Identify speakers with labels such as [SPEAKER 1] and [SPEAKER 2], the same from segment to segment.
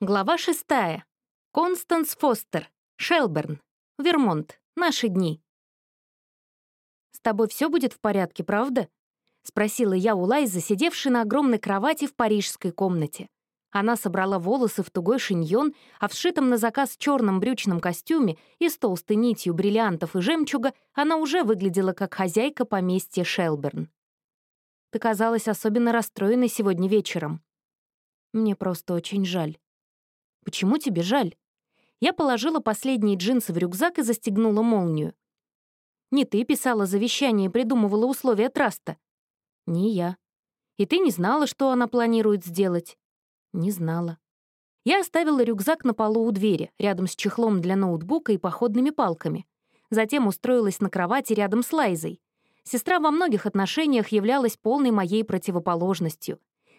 [SPEAKER 1] Глава шестая. Констанс Фостер. Шелберн. Вермонт. Наши дни. «С тобой все будет в порядке, правда?» — спросила я у Лайзы, сидевшей на огромной кровати в парижской комнате. Она собрала волосы в тугой шиньон, а в сшитом на заказ черном брючном костюме и с толстой нитью бриллиантов и жемчуга она уже выглядела как хозяйка поместья Шелберн. «Ты казалась особенно расстроенной сегодня вечером. Мне просто очень жаль». Почему тебе жаль?» Я положила последние джинсы в рюкзак и застегнула молнию. «Не ты писала завещание и придумывала условия траста?» «Не я. И ты не знала, что она планирует сделать?» «Не знала». Я оставила рюкзак на полу у двери, рядом с чехлом для ноутбука и походными палками. Затем устроилась на кровати рядом с Лайзой. Сестра во многих отношениях являлась полной моей противоположностью.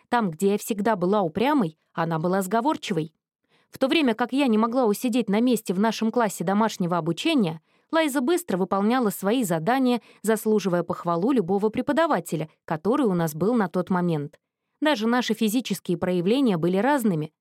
[SPEAKER 1] Там, где я всегда была упрямой, она была сговорчивой. В то время как я не могла усидеть на месте в нашем классе домашнего обучения, Лайза быстро выполняла свои задания, заслуживая похвалу любого преподавателя, который у нас был на тот момент. Даже наши физические проявления были разными.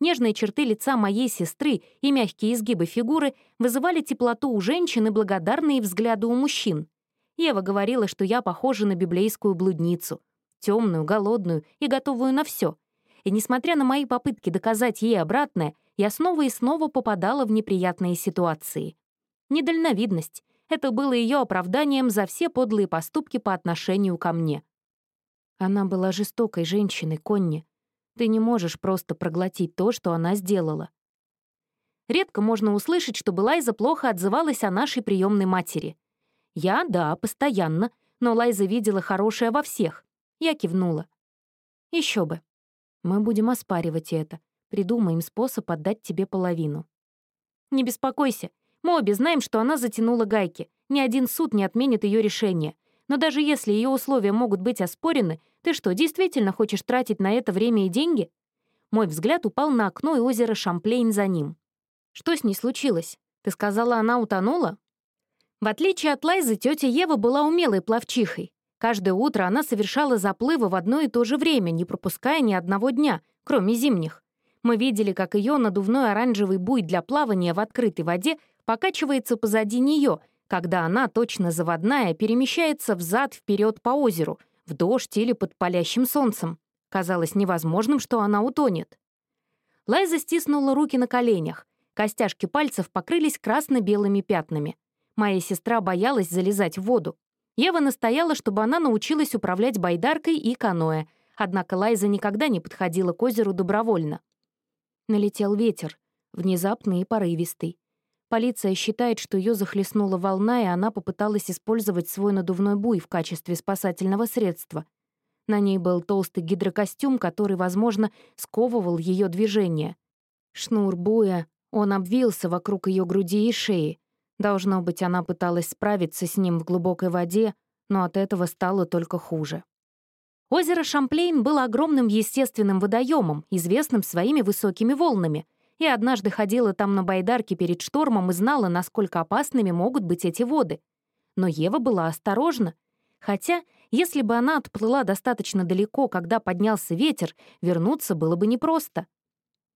[SPEAKER 1] Нежные черты лица моей сестры и мягкие изгибы фигуры вызывали теплоту у женщин и благодарные взгляды у мужчин. Ева говорила, что я похожа на библейскую блудницу, темную, голодную и готовую на все — и несмотря на мои попытки доказать ей обратное, я снова и снова попадала в неприятные ситуации. Недальновидность — это было ее оправданием за все подлые поступки по отношению ко мне. Она была жестокой женщиной, Конни. Ты не можешь просто проглотить то, что она сделала. Редко можно услышать, чтобы Лайза плохо отзывалась о нашей приемной матери. Я, да, постоянно, но Лайза видела хорошее во всех. Я кивнула. Еще бы. Мы будем оспаривать это. Придумаем способ отдать тебе половину. Не беспокойся. Мы обе знаем, что она затянула гайки. Ни один суд не отменит ее решение. Но даже если ее условия могут быть оспорены, ты что, действительно хочешь тратить на это время и деньги? Мой взгляд упал на окно и озеро Шамплейн за ним. Что с ней случилось? Ты сказала, она утонула? В отличие от Лайзы, тетя Ева была умелой пловчихой. Каждое утро она совершала заплывы в одно и то же время, не пропуская ни одного дня, кроме зимних. Мы видели, как ее надувной оранжевый буй для плавания в открытой воде покачивается позади нее, когда она, точно заводная, перемещается взад вперед по озеру, в дождь или под палящим солнцем. Казалось невозможным, что она утонет. Лайза стиснула руки на коленях. Костяшки пальцев покрылись красно-белыми пятнами. Моя сестра боялась залезать в воду. Ева настояла, чтобы она научилась управлять байдаркой и каноэ, однако Лайза никогда не подходила к озеру добровольно. Налетел ветер, внезапный и порывистый. Полиция считает, что ее захлестнула волна, и она попыталась использовать свой надувной буй в качестве спасательного средства. На ней был толстый гидрокостюм, который, возможно, сковывал ее движение. Шнур буя, он обвился вокруг ее груди и шеи, Должно быть, она пыталась справиться с ним в глубокой воде, но от этого стало только хуже. Озеро Шамплейн было огромным естественным водоемом, известным своими высокими волнами. Я однажды ходила там на байдарке перед штормом и знала, насколько опасными могут быть эти воды. Но Ева была осторожна. Хотя, если бы она отплыла достаточно далеко, когда поднялся ветер, вернуться было бы непросто.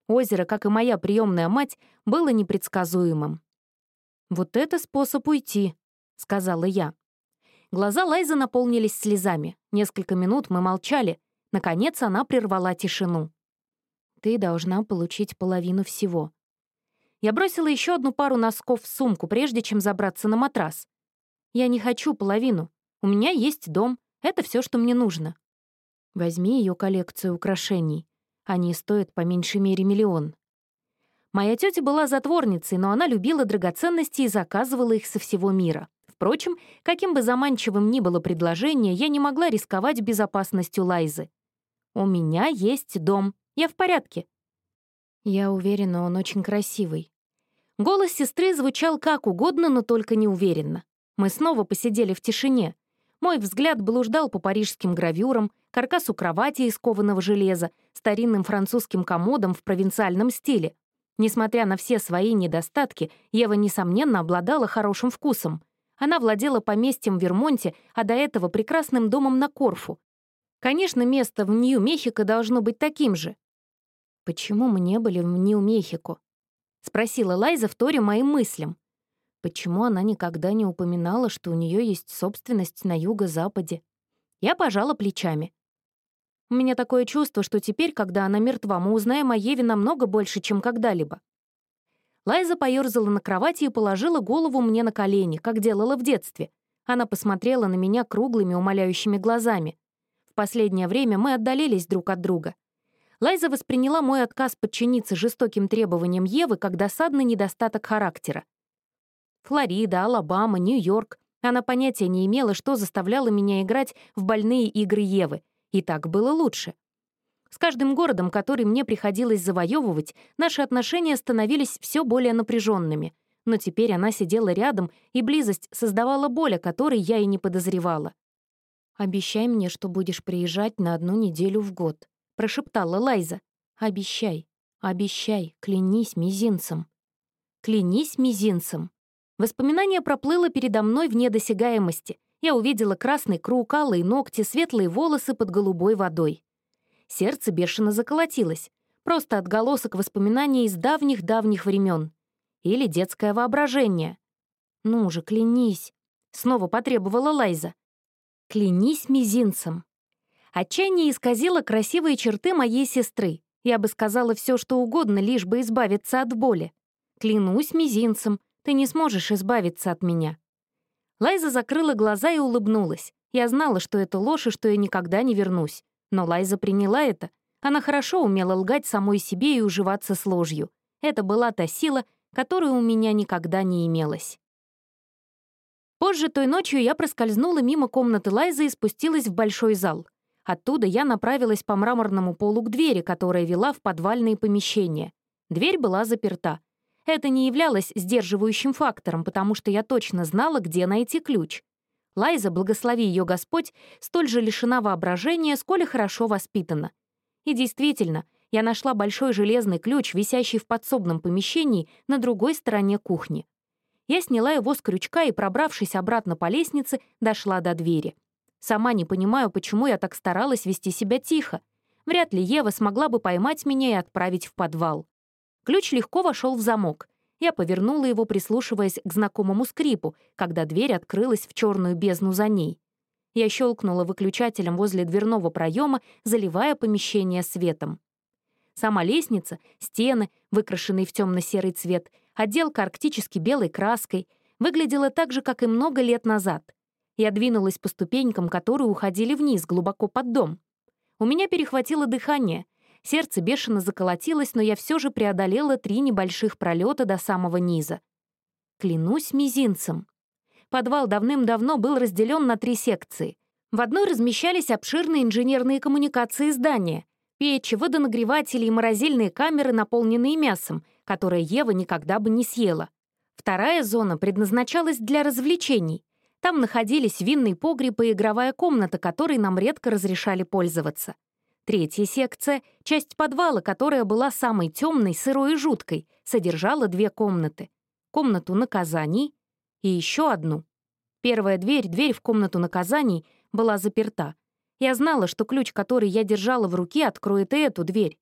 [SPEAKER 1] Озеро, как и моя приемная мать, было непредсказуемым. «Вот это способ уйти», — сказала я. Глаза Лайзы наполнились слезами. Несколько минут мы молчали. Наконец она прервала тишину. «Ты должна получить половину всего». Я бросила еще одну пару носков в сумку, прежде чем забраться на матрас. «Я не хочу половину. У меня есть дом. Это все, что мне нужно». Возьми ее коллекцию украшений. Они стоят по меньшей мере миллион. Моя тетя была затворницей, но она любила драгоценности и заказывала их со всего мира. Впрочем, каким бы заманчивым ни было предложение, я не могла рисковать безопасностью Лайзы. «У меня есть дом. Я в порядке». Я уверена, он очень красивый. Голос сестры звучал как угодно, но только неуверенно. Мы снова посидели в тишине. Мой взгляд блуждал по парижским гравюрам, каркасу кровати из кованого железа, старинным французским комодом в провинциальном стиле, Несмотря на все свои недостатки, Ева, несомненно, обладала хорошим вкусом. Она владела поместьем в Вермонте, а до этого прекрасным домом на Корфу. Конечно, место в Нью-Мехико должно быть таким же. «Почему мы не были в Нью-Мехико?» — спросила Лайза в торе моим мыслям. Почему она никогда не упоминала, что у нее есть собственность на юго-западе? Я пожала плечами. У меня такое чувство, что теперь, когда она мертва, мы узнаем о Еве намного больше, чем когда-либо. Лайза поёрзала на кровати и положила голову мне на колени, как делала в детстве. Она посмотрела на меня круглыми, умоляющими глазами. В последнее время мы отдалились друг от друга. Лайза восприняла мой отказ подчиниться жестоким требованиям Евы как досадный недостаток характера. Флорида, Алабама, Нью-Йорк. Она понятия не имела, что заставляло меня играть в больные игры Евы. И так было лучше. С каждым городом, который мне приходилось завоевывать, наши отношения становились все более напряженными. Но теперь она сидела рядом, и близость создавала боль, о которой я и не подозревала. «Обещай мне, что будешь приезжать на одну неделю в год», — прошептала Лайза. «Обещай, обещай, клянись мизинцем». «Клянись мизинцем». Воспоминание проплыло передо мной в недосягаемости. Я увидела красный круг, алые ногти, светлые волосы под голубой водой. Сердце бешено заколотилось. Просто отголосок воспоминаний из давних-давних времен. Или детское воображение. «Ну же, клянись!» — снова потребовала Лайза. «Клянись мизинцем!» Отчаяние исказило красивые черты моей сестры. Я бы сказала все, что угодно, лишь бы избавиться от боли. «Клянусь мизинцем, ты не сможешь избавиться от меня». Лайза закрыла глаза и улыбнулась. Я знала, что это ложь и что я никогда не вернусь. Но Лайза приняла это. Она хорошо умела лгать самой себе и уживаться с ложью. Это была та сила, которой у меня никогда не имелось. Позже той ночью я проскользнула мимо комнаты Лайзы и спустилась в большой зал. Оттуда я направилась по мраморному полу к двери, которая вела в подвальные помещения. Дверь была заперта. Это не являлось сдерживающим фактором, потому что я точно знала, где найти ключ. Лайза, благослови ее Господь, столь же лишена воображения, сколь и хорошо воспитана. И действительно, я нашла большой железный ключ, висящий в подсобном помещении на другой стороне кухни. Я сняла его с крючка и, пробравшись обратно по лестнице, дошла до двери. Сама не понимаю, почему я так старалась вести себя тихо. Вряд ли Ева смогла бы поймать меня и отправить в подвал. Ключ легко вошел в замок. Я повернула его, прислушиваясь к знакомому скрипу, когда дверь открылась в черную бездну за ней. Я щелкнула выключателем возле дверного проема, заливая помещение светом. Сама лестница, стены, выкрашенные в темно-серый цвет, отделка арктически белой краской, выглядела так же, как и много лет назад. Я двинулась по ступенькам, которые уходили вниз, глубоко под дом. У меня перехватило дыхание — Сердце бешено заколотилось, но я все же преодолела три небольших пролета до самого низа. Клянусь мизинцем. Подвал давным-давно был разделен на три секции. В одной размещались обширные инженерные коммуникации здания, печи, водонагреватели и морозильные камеры, наполненные мясом, которое Ева никогда бы не съела. Вторая зона предназначалась для развлечений. Там находились винный погреб и игровая комната, которой нам редко разрешали пользоваться. Третья секция, часть подвала, которая была самой темной, сырой и жуткой, содержала две комнаты. Комнату наказаний и еще одну. Первая дверь, дверь в комнату наказаний, была заперта. Я знала, что ключ, который я держала в руке, откроет и эту дверь.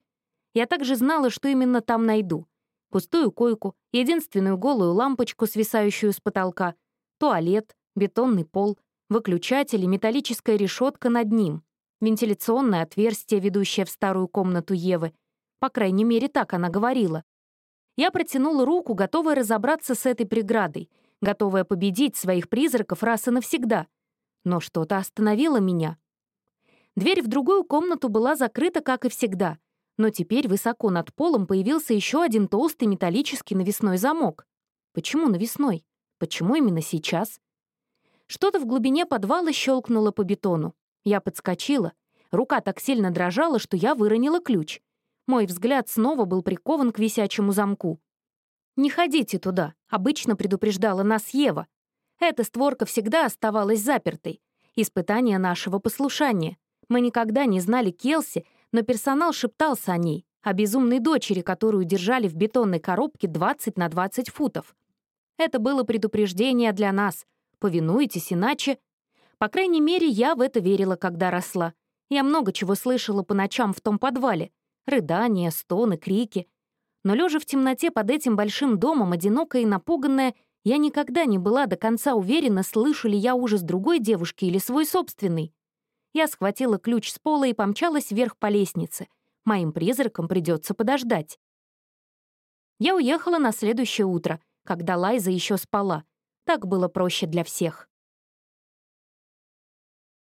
[SPEAKER 1] Я также знала, что именно там найду. Пустую койку, единственную голую лампочку, свисающую с потолка, туалет, бетонный пол, выключатель и металлическая решетка над ним вентиляционное отверстие, ведущее в старую комнату Евы. По крайней мере, так она говорила. Я протянула руку, готовая разобраться с этой преградой, готовая победить своих призраков раз и навсегда. Но что-то остановило меня. Дверь в другую комнату была закрыта, как и всегда, но теперь высоко над полом появился еще один толстый металлический навесной замок. Почему навесной? Почему именно сейчас? Что-то в глубине подвала щелкнуло по бетону. Я подскочила. Рука так сильно дрожала, что я выронила ключ. Мой взгляд снова был прикован к висячему замку. «Не ходите туда», — обычно предупреждала нас Ева. Эта створка всегда оставалась запертой. Испытание нашего послушания. Мы никогда не знали Келси, но персонал шептался о ней, о безумной дочери, которую держали в бетонной коробке 20 на 20 футов. Это было предупреждение для нас. Повинуйтесь, иначе... По крайней мере, я в это верила, когда росла. Я много чего слышала по ночам в том подвале. Рыдания, стоны, крики. Но лежа в темноте под этим большим домом, одинокая и напуганная, я никогда не была до конца уверена, слышу ли я ужас другой девушки или свой собственный. Я схватила ключ с пола и помчалась вверх по лестнице. Моим призракам придется подождать. Я уехала на следующее утро, когда Лайза еще спала. Так было проще для всех.